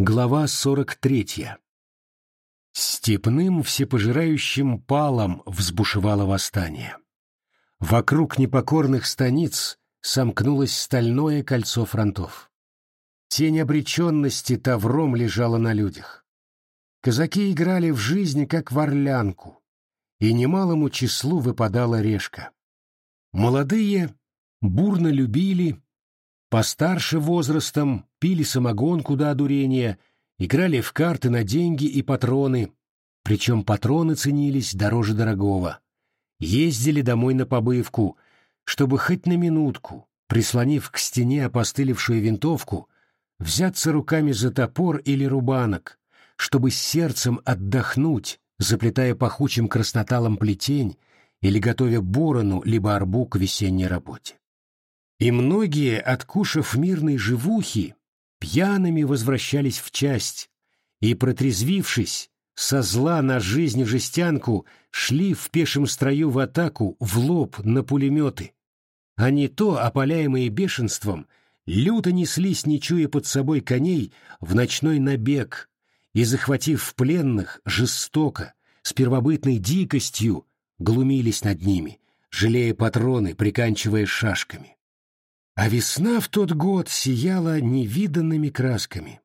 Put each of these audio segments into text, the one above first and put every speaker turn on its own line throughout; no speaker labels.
Глава 43. Степным всепожирающим палом взбушевало восстание. Вокруг непокорных станиц сомкнулось стальное кольцо фронтов. Тень обреченности тавром лежала на людях. Казаки играли в жизни, как в орлянку, и немалому числу выпадала решка. Молодые бурно любили, постарше возрастом пили самогонку до одурения, играли в карты на деньги и патроны, причем патроны ценились дороже дорогого. Ездили домой на побывку, чтобы хоть на минутку, прислонив к стене опостылевшую винтовку, взяться руками за топор или рубанок, чтобы с сердцем отдохнуть, заплетая пахучим красноталом плетень или готовя борону либо арбу к весенней работе. И многие, откушав мирной живухи, пьяными возвращались в часть и, протрезвившись, со зла на жизнь жестянку шли в пешем строю в атаку в лоб на пулеметы, не то, опаляемые бешенством, люто неслись, не чуя под собой коней, в ночной набег и, захватив пленных, жестоко, с первобытной дикостью, глумились над ними, жалея патроны, приканчивая шашками. А весна в тот год сияла невиданными красками.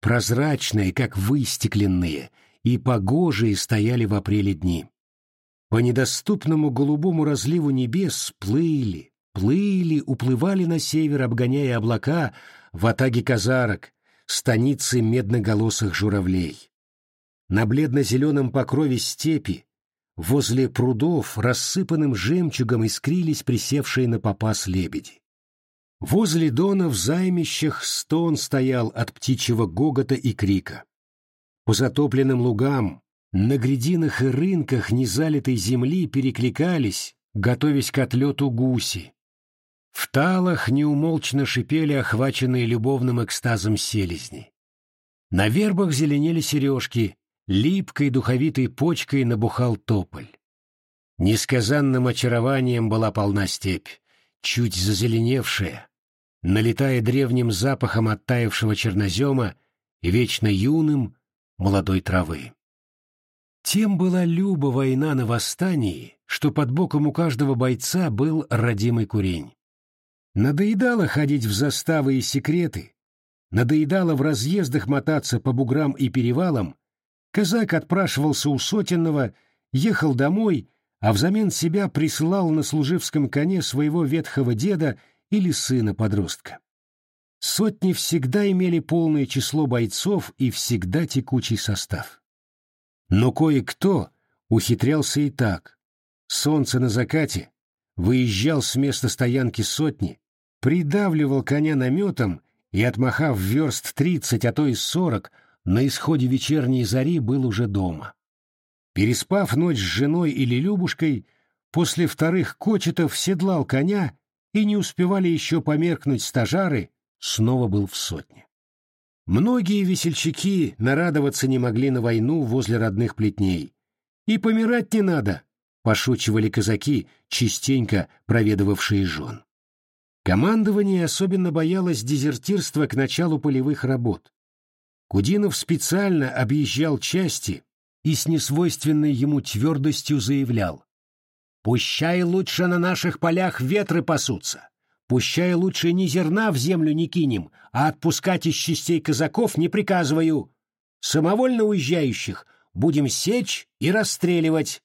Прозрачные, как выстекленные, и погожие стояли в апреле дни. По недоступному голубому разливу небес плыли, плыли, уплывали на север, обгоняя облака в атаге казарок, станицы медноголосых журавлей. На бледно-зеленом покрове степи, возле прудов, рассыпанным жемчугом искрились присевшие на попас лебеди. Возле дона в займищах стон стоял от птичьего гогота и крика. По затопленным лугам, на грядинах и рынках незалитой земли перекликались, готовясь к отлету гуси. В талах неумолчно шипели охваченные любовным экстазом селезни. На вербах зеленели сережки, липкой духовитой почкой набухал тополь. Несказанным очарованием была полна степь, чуть зазеленевшая, налетая древним запахом оттаившего чернозема и вечно юным молодой травы. Тем была люба война на восстании, что под боком у каждого бойца был родимый курень. Надоедало ходить в заставы и секреты, надоедало в разъездах мотаться по буграм и перевалам, казак отпрашивался у сотенного, ехал домой, а взамен себя присылал на служивском коне своего ветхого деда или сына-подростка. Сотни всегда имели полное число бойцов и всегда текучий состав. Но кое-кто ухитрялся и так. Солнце на закате, выезжал с места стоянки сотни, придавливал коня наметом и, отмахав верст тридцать, а то и сорок, на исходе вечерней зари был уже дома. Переспав ночь с женой или Любушкой, после вторых кочетов седлал коня и не успевали еще померкнуть стажары, снова был в сотне. Многие весельчаки нарадоваться не могли на войну возле родных плетней. И помирать не надо, пошучивали казаки, частенько проведывавшие жен. Командование особенно боялось дезертирства к началу полевых работ. Кудинов специально объезжал части и с несвойственной ему твердостью заявлял Пущай лучше на наших полях ветры пасутся. Пущай лучше ни зерна в землю не кинем, а отпускать из частей казаков не приказываю. Самовольно уезжающих будем сечь и расстреливать.